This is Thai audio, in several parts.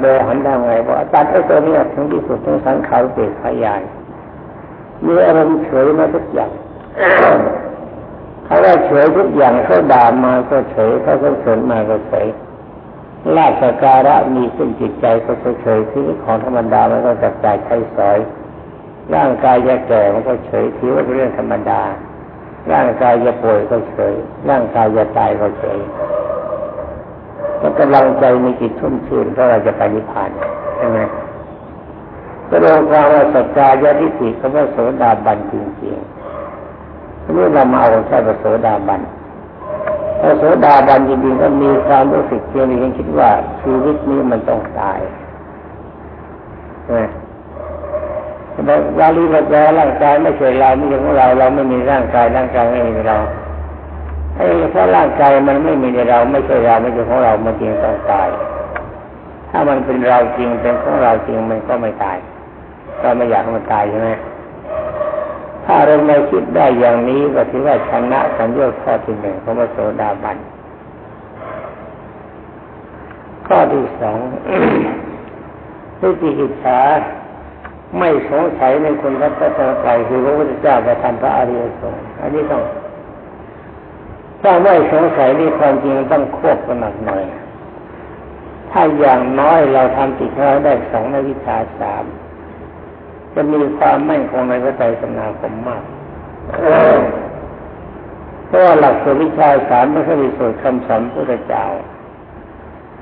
โดยหันทางไงว่าตัดไอ้ตัวนี้ถึงที่สุดถึงสังขารเปรตพยานมีอารมณ์เฉยมาทุกอย่างเขาว่าเฉยทุกอย่างเขาด่ามาก็เฉยเขาสเสริญมาก็เฉยลาสการะมีขึ้นจิตใจก็เฉยที่ของธรรมดามันก็จับจ่ายใช้สอย ร่างกายจะแก่มันก็เฉยถือว่าเป็นเรื่องธรรมดา ร่างกายจะป่วยก็เฉย ร่างกายจะตายก็เฉย แล้วกำลังใจมีจิตทุ่มชื่นเพราะเราจะไปนิพพานใช่ไหมก็เรื่องความว่าสัจจายทิฏฐิคำว่าโสดาบันจริงๆนี่เรามาเอาแค่โสดาบันถ้าโสดาบันจริงๆก็มีความรู้สึกเพียงเพียงคิดว่าชีวิตนี้มันต้องตายใช่ไหมแต่วาลีบอกว่าร่างกายไม่ใช่เราไม่ใช่ของเราเราไม่มีร่างกายร่างกายไม่มีเรา ไอ้ถ้าร่างกายมันไม่มีในเรา ไม่ใช่เราไม่ใช่ของเรามันจริงต้องตาย ถ้ามันเป็นเราจริงเป็นของเราจริงมันก็ไม่ตายเราไม่อยากให้มันตายใช่ไหมถ้าเราไม่คิดได้อย่างนี้ก็ถือว่าชนะสัญญาข้อที่หนึ่งของพระโสดาบันข้อที่สองวิจิกิจฉาไม่สงสัยในคุณพระพุทธเจ้าคือพระพุทธเจ้าประทานพระอริยสงฆ์อันนี้ต้อง ถ้าไม่สงสัยนี่ความจริงต้องควบกันหนักหน่อยถ้าอย่างน้อยเราทำติดเราได้สองในวิชาสามจะมีความมั่นคงในพระไตรสนาคมมากเพราะว่าหลักสูตรวิชาสามไม่ใช่สูตรคำสอนพระเจ้า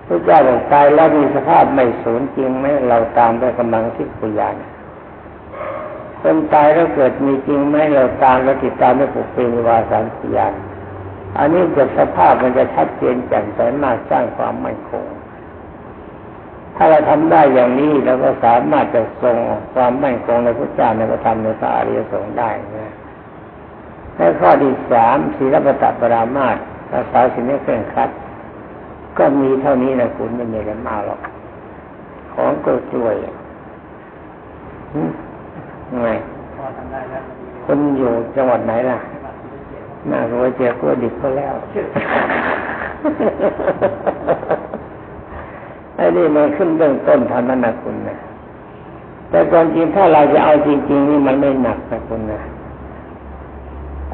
พระเจ้าบอกตายแล้วมีสภาพไม่สูญจริงไหมเราตามด้วยกำลังที่ปุยาคนตายแล้วเกิดมีจริงไหมเราตามแล้วติดตามด้วยปุเพนิวาสานปุยา อันนี้จะสภาพมันจะชัดเจนแจ่มใสมากสร้างความมั่นคง ถ้าเราทำได้อย่างนี้เราก็สามารถจะทรงความมั่นคงในพระเจ้าในพระธรรมในพระอริยสงฆ์ได้นะในข้อที่สามศีลปตปรามาตรักษาสิ่งนี้เคร่งครัด ก็มีเท่านี้นะคุณไม่มีอะไรมากหรอกของก็ช่วยไงคุณอยู่จังหวัดไหนล่ะ น่ารู้เจอกัวดิบเขาแล้วไอ้นี่มันขึ้นเบื้องต้นเท่านั้นนะคุณนะแต่ก่อนจริงถ้าเราจะเอาจริง ๆ นี่มันไม่หนักนะคุณนะ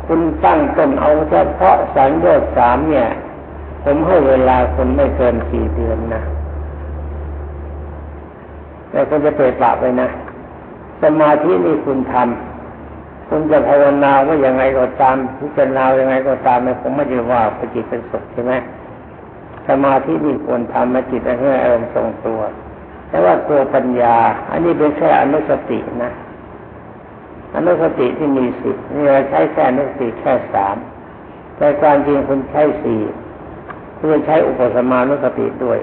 คุณตั้งต้นเอาเฉพาะสังโยชน์สามเนี่ย ผมให้เวลาคุณไม่เกินสี่เดือนนะแต่คุณจะเปิดปากไปนะ สมาธินี่คุณทำ คุณจะภาวนาว่าอย่างไงก็ตามพิจารณาย่างไงก็ตามผมไม่ได้ว่าปจิตเป็นสุขใช่ไหมสมาธินี่ควรทำมาจิตให้อารมณ์ทรงตัว แต่ว่าตัวปัญญา อันนี้เป็นแค่อนุสตินะอนุสติที่มีสิบนี่เราใช้แค่อนุสติแค่สามแต่การจริงคุณใช้สี่เพื่อใช้อุปสมานุสติด้วย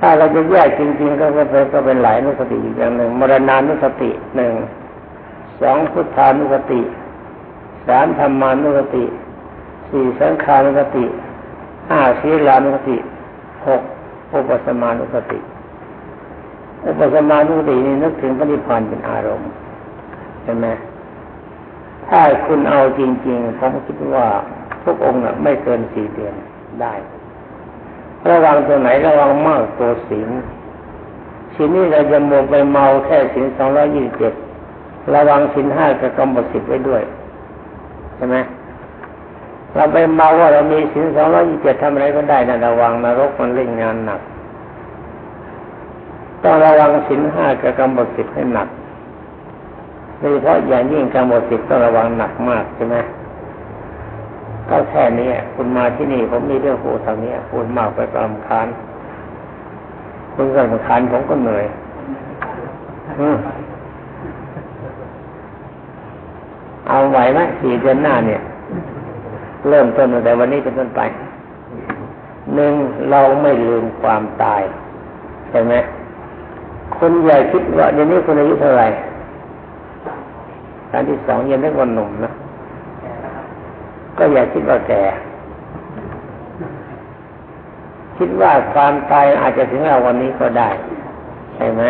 ถ้าเราจะแยกจริงๆก็เป็นก็เป็นหลายอนุสติอีกอย่างหนึ่งมรณานุสติหนึ่ง สองพุทธานุสติสามธรรมานุสติสี่สังขานุสติห้าศีลานุสติหกอุปสมานุสติ อุปสมานุสตินี่นึกถึงพระนิพพานเป็นอารมณ์ใช่ไหมถ้าคุณเอาจริงๆผมคิดว่าทุกองค์ไม่เกินสี่เดือนได้ระวังตัวไหนระวังมากตัวศีลศีลนี้เราจะมัวไปเมาแค่ศีลสองร้อยยี่สิบเจ็ด ระวังศีลห้ากับกำหนดสิบไว้ด้วยใช่ไหมเราไปเมาว่าเรามีสินสองร้อยยี่สิบเจ็ดทำอะไรก็ได้นะระวังนรกมันเล่นงานหนัก ต้องระวังสินห้ากับกรรมบทสิบให้หนักโดยเฉพาะอย่างยิ่งกรรมบทสิบต้องระวังหนักมากใช่ไหมก็แค่นี้คุณมาที่นี่ผมมีเรื่องพูดทางนี้พูดมากไปกรรมคานคุณก็รำคานผมก็เหนื่อย เอาไหวไหมสี่เดือนหน้าเนี่ย เริ่มต้นตั้งแต่วันนี้เป็นต้นไปหนึ่งเราไม่ลืมความตายใช่ไหมคุณอย่คิดว่าเดี๋ยวนี้คุณอายุเท่าไหร่การที่สองยังไม่คนหนุ่มนะก็อย่าคิดว่าแก่คิดว่าความตายอาจจะถึงเราวันนี้ก็ได้ ใช่ไหม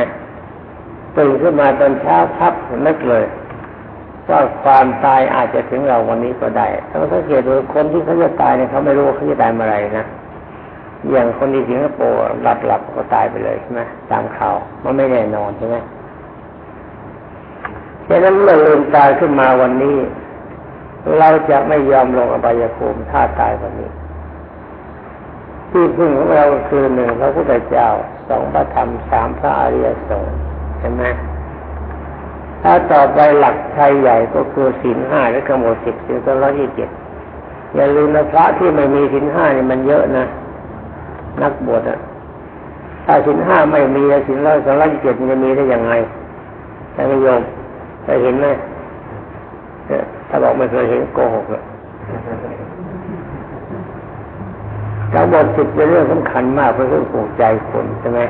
ตื่นขึ้นมาตอนเช้าพับนึกเลย ว่าความตายอาจจะถึงเราวันนี้ก็ได้ถ้าสังเกตดูคนที่เขาจะตายเนี่ยเขาไม่รู้ว่าเขาจะตายเมื่อไรนะอย่างคนที่สิงคโปร์หลับหลับก็ตายไปเลยใช่ไหมตามข่าวมันไม่แน่นอนใช่ไหมฉะนั้นเมื่อลืมตายขึ้นมาวันนี้ เราจะไม่ยอมลงอบายภูมิถ้าตายวันนี้ ที่พึ่งของเราคือหนึ่งพระพุทธเจ้าสองพระธรรมสามพระอริยสงฆ์ใช่ไหม ถ้าต่อไปหลักไทยใหญ่ก็คือศีลห้าและกำหนดสิบศีลสองร้อยยี่สิบเจ็ดอย่าลืมนะพระที่ไม่มีศีลห้านี่มันเยอะนะ นักบวชอะถ้าศีลห้าไม่มีศีลร้อยสองร้อยยี่สิบเจ็ดจะมีได้ยังไงแต่ไม่ยอมเคยเห็นไหมถ้าบอกไม่เคยเห็นโกหกเลยการบทสิบเป็นเรื่องสำคัญมากเป็นเรื่องปลูกใจคนใช่ไหม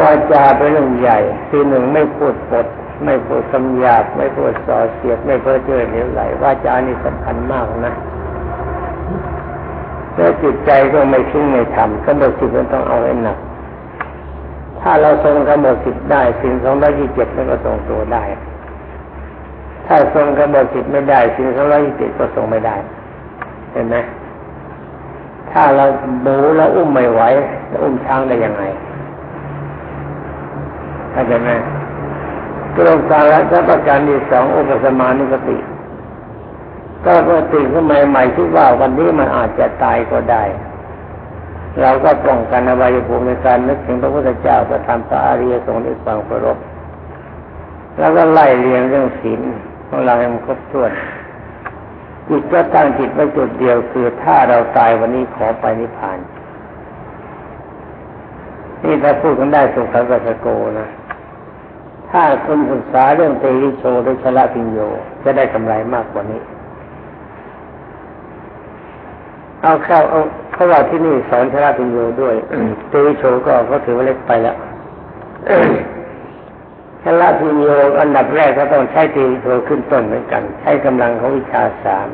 วาจาเป็นเรื่องใหญ่ทีหนึ่งไม่พูดปด ไม่พูดคำหยาบไม่พูดส่อเสียด ไม่เพ้อเจ้อเหลวไหลวาจานี่สำคัญมากนะแล้วจิตใจก็ไม่ทิ้งไม่ทำกำหนดจิตมันต้องเอาให้หนัก ถ้าเราทรงกำหนดจิตได้สิ่งสองร้อยยี่สิบเจ็ดมันก็ทรงตัวได้ ถ้าทรงกำหนดจิตไม่ได้สิ่งสองร้อยยี่สิบเจ็ดก็ทรงไม่ได้ เห็นไหมถ้าเราบูแล้วอุ้มไม่ไหวจะอุ้มช้างได้ยังไง เข้าใจไหมกรมการละทรัพการที่สองอุปสมานุสติก็ปกติขึ้นใหม่ๆคิดว่าวันนี้มันอาจจะตายก็ได้ เราก็ป้องกันอวัยภูมิในการนึกถึงพระพุทธเจ้าประทำพระอริยสงฆ์ด้วยความเคารพแล้วก็ไล่เรียงเรื่องศีลของเราให้มันครบถ้วนจิตก็ตั้งจิตไว้จุดเดียวคือถ้าเราตายวันนี้ขอไปนิพพาน นี่ถ้าพูดกันได้สุขัสสโกนะ ถ้าคุณศึกษาเรื่องเตริโชโดยชละพิญโยจะได้กำไรมากกว่านี้ เอาเข้าเอาเพราะว่าที่นี่สอนชละพิญโยด้วยเตริโชก็เขาถือว่าเล็กไปแล้วชละพิญโยอันดับแรกก็ต้องใช้เตีโทขึ้นต้นเหมือนกัน ใช้กำลังของวิชาสาม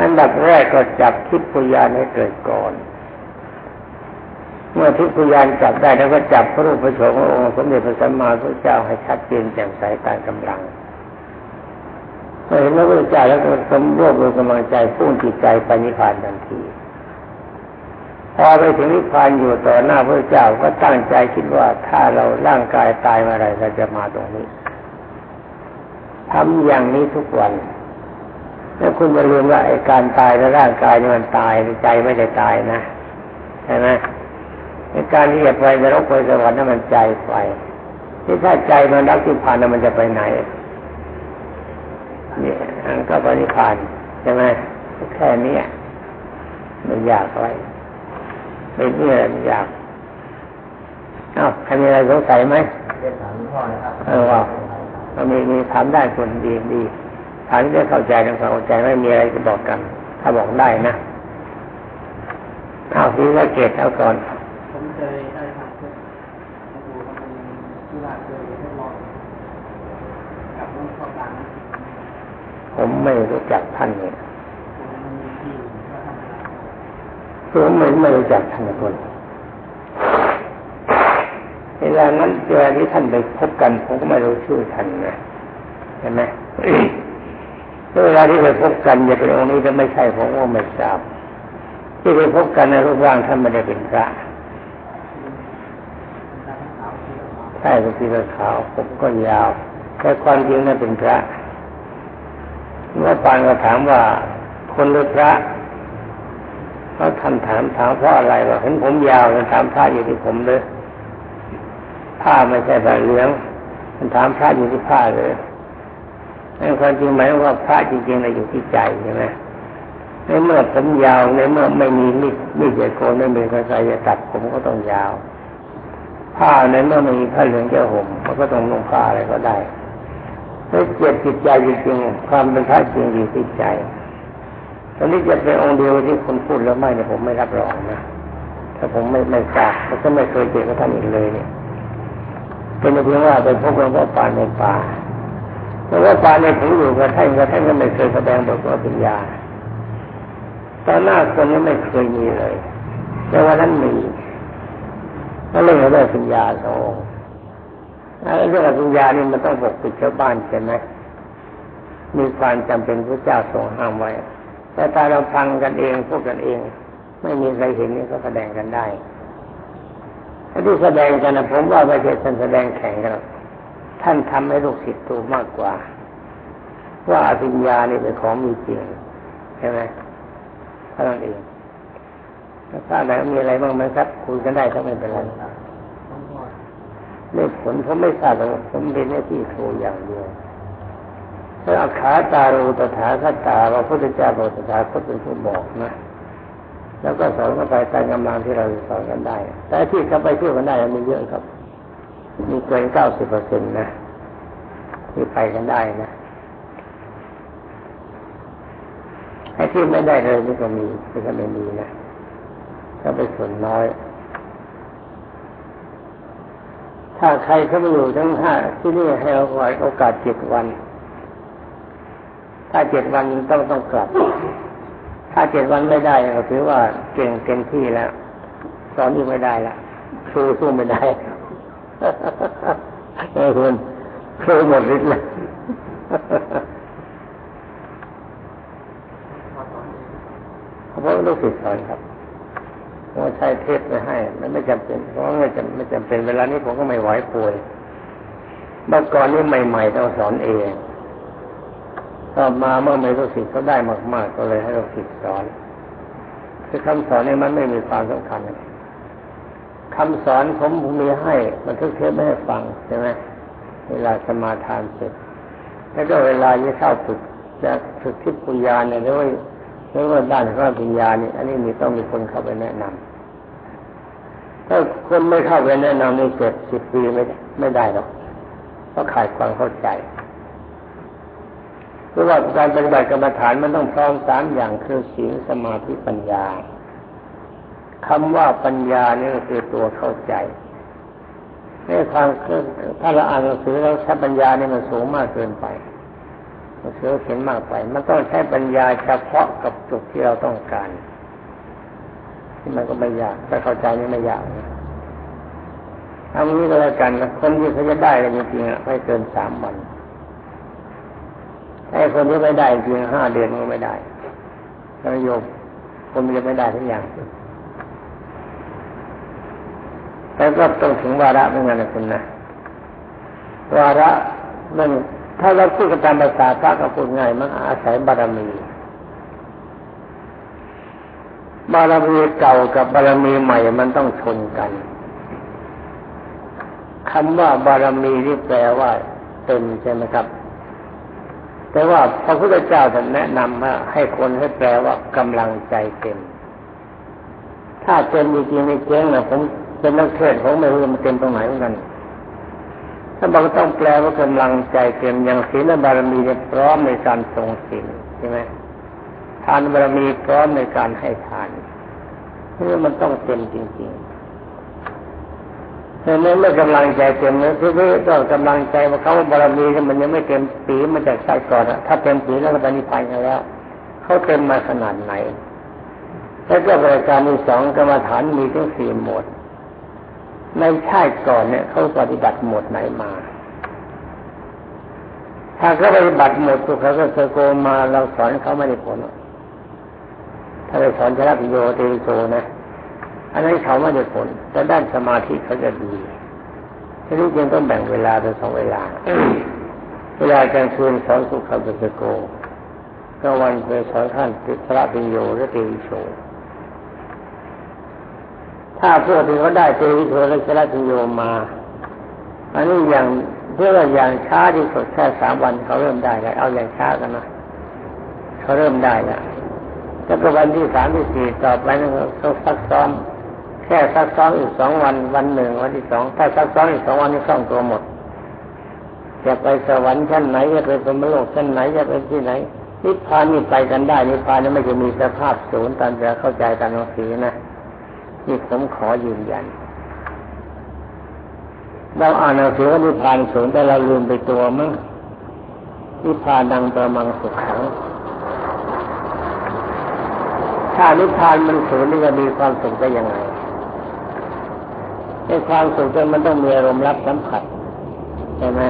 อันดับแรกก็จับทิพยานให้เกิดก่อน เมื่อทิพยานจับได้แล้วก็จับพระรูปพระโฉมของค์สมเด็จพระสัมมาสัมพุทธเจ้าให้ชัดเจนแจ่มใสตามกำลังเมื่อเห็นพระพุทธเจ้าแล้วก็สมรวบรวมกำลังใจพุ่งจิตใจไปนิพพานทันทีพอไปถึงนิพพานอยู่ต่อหน้าพระเจ้าก็ตั้งใจคิดว่าถ้าเราร่างกายตายเมื่อไรเราจะมาตรงนี้ทำอย่างนี้ทุกวัน แล้วคุณจะลืมว่าไอ้การตายในร่างกายนี่มันตายใจไม่ได้ตายนะใช่ไหม ไอ้การที่จะไปนรกไปสวรรค์นั่นมันใจไปที่ถ้าใจมันรักที่ผ่านนั้นมันจะไปไหนเนี่ยอันก็ปณิพานใช่ไหมแค่นี้ไม่ยากอะไรไม่มีอะไรอยากอ้าวใครมีอะไรสงสัยไหมเออว่าเรามีมีถามได้คนดีดีถามได้เข้าใจทำความเข้าใจไม่มีอะไรจะบอกกัน ถ้าบอกได้นะเอาที่ว่าเกตเอาก่อน ผมเคยได้ทำคือดูมันที่ว่าเคยทดลองกับหลวงพ่อปาน ผมไม่รู้จักท่านเนี่ยผมไม่ไม่รู้จักท่านคนเวลานั้นเวลาที่ท่านไปพบกันผมก็ไม่รู้ชื่อท่านนะเห็นไหมเวลาที่ไปพบกันอย่าเป็นองค์นี้จะไม่ใช่ผมก็ไม่ทราบที่ไปพบกันในรูปร่างท่านไม่ได้เป็นพระใช่เป็นสีขาวผมก็ยาวแต่ความจริงนั้นเป็นพระ เมื่อปานก็ถามว่าคนหรือพระเขาท่านถามถามเพราะอะไรวะเห็นผมยาวมันถามพระอยู่ที่ผมเลยผ้าไม่ใช่ผ้าเหลืองมันถามพระอยู่ที่ผ้าเลยนั่นความจริงหมายว่าพระจริงๆเรอยู่ที่ใจใช่ไหมในเมื่อผมยาวในเมื่อไม่มีมีดมีดใหญ่โกนไม่มีใครจะตัดผมก็ต้องยาว ผ้าในเมื่อไม่มีผ้าเหลืองจะห่มมันก็ต้องนุ่งผ้าอะไรก็ได้ ถ้าเจ็บจิตใจจริงๆความเป็นพระจริงอยู่ที่ใจตอนนี้จะเป็นองค์เดียวที่คนพูดแล้วไม่เนี่ยผมไม่รับรองนะถ้าผมไม่ไม่ทราบแล้วก็ไม่เคยเจอกับท่านอีกเลยเนี่ยเป็นเพียงว่าไปพบหลวงพ่อปานในป่าหลวงพ่อปานในผมอยู่กับท่านกับท่านก็ไม่เคยแสดงบทว่าปัญญาตอนหน้าคนนี้ไม่เคยมีเลยแต่ว่านั้นมีก็เรื่องเรื่องปัญญาสอง เรื่องปัญญานี่มันต้องปกปิดชาวบ้านใช่ไหมมีความจำเป็นพระเจ้าทรงห้ามไว้ แต่ถ้าเราฟังกันเองพูดกันเอง ไม่มีใครเห็นนี่ก็แสดงกันได้ที่แสดงกันนะผมว่าไม่ใช่ท่านแสดงแข่งกันท่านทำให้ลูกศิษย์ตัวมากกว่า ว่าอภิญญานี่เป็นของมีจริงใช่ไหมเท่านั้นเองถ้าไหนมีอะไรบ้างไหมครับคุยกันได้ถ้าไม่เป็นไร ไม่ผลผมไม่ทราบเลยผมเป็นหน้าที่ครูอย่างเดียวถ้าขาตารูตถาคตาเราพุทธเจ้าบอกตถาคตเป็นผู้บอกนะแล้วก็สอนกันไปตามกำลังที่เราสอนกันได้ แต่ที่เขาไปเที่ยวกันได้มีเยอะครับ มีเกินเก้าสิบเปอร์เซ็นต์นะที่ไปกันได้นะไอ้ที่ไม่ได้เลยนี่ก็มีที่ก็ไม่มีนะก็เป็นส่วนน้อย ถ้าใครเขาไม่อยู่ทั้งห้าที่นี่ให้เราไว้โอกาสเจ็ดวัน ถ้าเจ็ดวันต้องต้องกลับ ถ้าเจ็ดวันไม่ได้เราถือว่าเก่งเต็มที่แล้วสอนยังไม่ได้ละครูสู้ไม่ได้เออคุณครูหมดฤทธิ์เลยเพราะลูกศิษย์สอนครับ ว่าใช้เทปไปให้ มันไม่จำเป็นเพราะไม่จำไม่จำเป็นเวลานี้ผมก็ไม่ไหวป่วยเมื่อก่อนนี้ใหม่ๆต้องสอนเองต่อมาเมื่อไม่รู้สิเขาได้มาก ๆ ก็เลยให้เราสิสอน คือคำสอนนี่มันไม่มีความสำคัญคำสอนผมผมมีให้มันทุกเทปไม่ให้ฟังใช่ไหมเวลาสมาทานเสร็จแล้วก็เวลาจะเข้าฝึกจะฝึกทิพยานเนี่ยหรือว่า หรือว่าด้านพระปัญญานี่อันนี้มีต้องมีคนเข้าไปแนะนำถ้าคนไม่เข้าไปแนะนำในเจ็ดสิบปีไม่ไม่ได้หรอกเพราะขาดความเข้าใจเพราะว่าการปฏิบัติกรรมฐานมันต้องพร้อมสามอย่างคือศีลสมาธิปัญญาคำว่าปัญญานี่ก็คือตัวเข้าใจในความถ้าเราอ่านหนังสือเราใช้ปัญญานี่มันสูงมากเกินไป หนังสือเขียนมากไป มันต้องใช้ปัญญาเฉพาะกับจุดที่เราต้องการที่มันก็ไม่ยากถ้าเข้าใจนี่ไม่ยากทำนี้ก็แล้วกันคนที่เขาจะได้กันจริงๆไม่เกินสามวันไอ้คนที่ไม่ได้จริงห้าเดือนก็ไม่ได้แล้วโยมคนจะไม่ได้ทุกอย่างแต่ก็ต้องถึงวาระเหมือนกันนะคุณนะวาระมัน ถ้าเราพูดกันตามภาษาพระก็พูดง่ายมันอาศัยบารมี บารมีเก่ากับบารมีใหม่มันต้องชนกันคำว่าบารมีนี่แปลว่าเต็มใช่ไหมครับ แต่ว่าพระพุทธเจ้าท่านแนะนำว่าให้คนให้แปลว่ากำลังใจเต็ม ถ้าเต็มจริงๆในเจ๊งนะผมเป็นนักเทศผมไม่รู้มันเต็มตรงไหนเหมือนกัน ถ้าบอกต้องแปลว่ากำลังใจเต็มอย่างศีลบารมีเนี่ยพร้อมในการทรงศีลใช่ไหมทานบารมีพร้อมในการให้ทานนี่มันต้องเต็มจริงๆแต่เมื่อกำลังใจเต็มแล้วที่นี่ก็กำลังใจว่าเขาบารมีมันยังไม่เต็มปีมันจะใช่ก่อนถ้าเต็มปีแล้วก็ตอนนี้ไปแล้วเขาเต็มมาขนาดไหนแล้วก็บริการมีสองกรรมฐานมีทั้งสี่หมวด ในชาติก่อนเนี่ยเขาปฏิบัติหมวดไหนมา ถ้าเขาปฏิบัติหมดทุกเขาก็เซโกมาเราสอนเขาไม่ได้ผลถ้าไปสอนชนะพิโยเตโชนะอันนั้นเขาไม่ได้ผล แต่ด้านสมาธิเขาจะดีทีนี้จึงต้องแบ่งเวลาเป็นสองเวลา เวลากลางคืนสอนสุขปัสโกก็วันไปสอนท่านติพระปิญโยและเตวิโช ถ้าพวกที่เขาได้เตวิโชและพระปิญโยมา อันนี้อย่างเพื่ออย่างช้าที่สุดแค่สามวันเขาเริ่มได้แล้วเอาอย่างช้ากันนะเขาเริ่มได้แล้วแล้วก็วันที่สามที่สี่ต่อไปนั้นเขาซักซ้อมแค่ซักซ้อมอีกสองวันวันหนึ่งวันที่สองถ้าซักซ้อมอีกสองวันนี้คล่องตัวหมดจะไปสวรรค์ชั้นไหนจะไปสมโลกชั้นไหนจะไปที่ไหนนิพพานนี่ไปกันได้นิพพานนี่ไม่จะมีสภาพศูนย์ตามจะเข้าใจตามหนังสือนะ นี่ผมขอยืนยัน เราอ่านหนังสือว่านิพพานศูนย์แต่เราลืมไปตัวมั้งนิพพานดังประมังสุขขังถ้านิพพานมันศูนย์นี่จะมีความสุขได้ยังไงในความสุขมันต้องมีอารมณ์รับสัมผัสใช่ไหม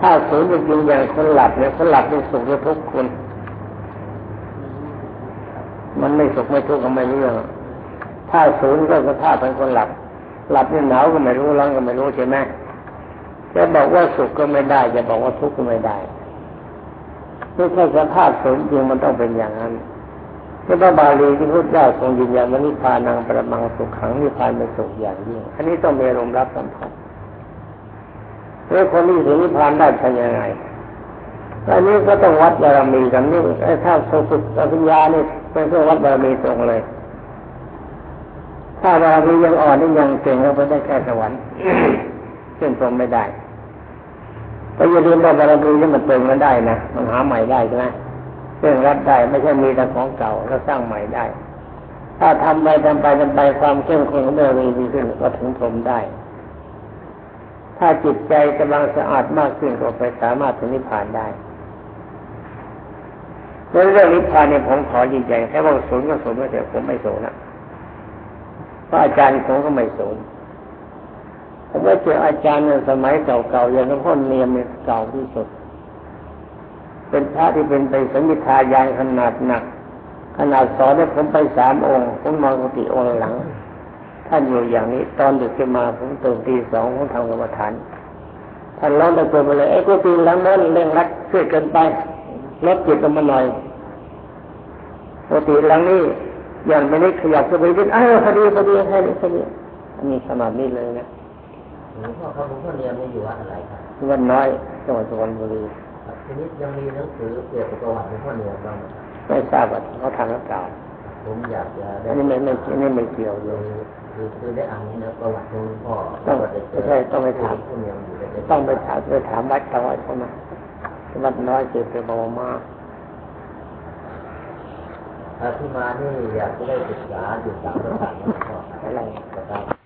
ถ้าศูนย์จริงอย่างคนหลับเนี่ยคนหลับเป็นสุขหรือทุกข์คุณมันไม่สุขไม่ทุกข์ก็ไม่เรื่อง ถ้าศูนย์ก็สภาพเป็นคนหลับ หลับนี่หนาวก็ไม่รู้ร้อนก็ไม่รู้ใช่ไหมจะบอกว่าสุขก็ไม่ได้ จะบอกว่าทุกข์ก็ไม่ได้ไม่ใช่สภาพศูนย์จริงมันต้องเป็นอย่างนั้นที่พระบาลีที่พระเจ้าทรงยืนยันว่านิพพานังประมังสุขขังนิพพานเป็นสุขอย่างยิ่งอันนี้ต้องมีอารมณ์รับสัมผัสแล้วคนที่ถึงนิพพานได้ทำยังไงอันนี้ก็ต้องวัดบารมีกันนี่ไอ้ถ้าสุสุอภิญญานี่เป็นเครื่องวัดบารมีตรงเลย ถ้าบารมียังอ่อนนี่ยังเก่งก็ไปได้แค่สวรรค์ขึ้นตรงไม่ได้ก็อย่าลืมว่าบารมีนี่มันเติมกันได้นะมันหาใหม่ได้ใช่ไหมเรื่องรับได้ไม่ใช่มีแต่ของเก่าแล้วสร้างใหม่ได้ ถ้าทำไปทำไปทำไปความเข้มข้นของบารมีดีขึ้นก็ถึงพรหมได้ ถ้าจิตใจกำลังสะอาดมากขึ้นก็ไปสามารถถึงนิพพานได้เรื่องเรื่องนิพพานเนี่ยผมขอยืนยันแค่ว่าศูนย์ก็ศูนย์ไม่เถอะผมไม่ศูนย์นะเพราะอาจารย์ผมก็ไม่ศูนย์ผมว่าเจออาจารย์ในสมัยเก่าๆอย่างหลวงพ่อเนียมเนี่ยเก่าที่สุด เป็นพระที่เป็นไปสัมมิทายานขนาดหนัก ขนาดสอนให้ผมไปสามองค์ ผมนอนกุฏิองค์หลัง ท่านอยู่อย่างนี้ตอนดึกขึ้นมาผมตื่นตีสองผมทำกรรมฐานท่านร้องตะโกนไปเลยไอ้กุฏิหลังนั้นเร่งรัดช่วยเกินไปลดจิตลงมาหน่อยปกติหลังนี้ อย่างไม่ได้ขยับจะไปดิ้นอ้าวพอดีพอดีแค่นี้พอดีอันนี้ขนาดนี้เลยนะหลวงพ่อครับหลวงพ่อเรียนนี่อยู่วัดอะไรครับวันน้อยจังหวัดสุพรรณบุรีครับทีนี้ยังมีหนังสือเกี่ยวกับประวัติหลวงพ่อเรียนบ้างไหมครับไม่ทราบว่าเขาทำหรือเปล่าผมอยากจะได้อันนี้ไม่ไม่อันนี้ไม่เกี่ยวเลคือยคือคือได้อ่านนะประวัติของหลวงพ่อต้องประวัติเจไม่ใช่ต้องไปถามผู้เรียนอยู่ในต้องไปถามไปถามวัดเขาว่าเขามาวัดน้อยเจ็บไปบอกว่ามาถ้า ที่มานี่อยากจะได้ศึกษาอยู่ต่างประเทศนะหลวงพ่อครับอะไรประการ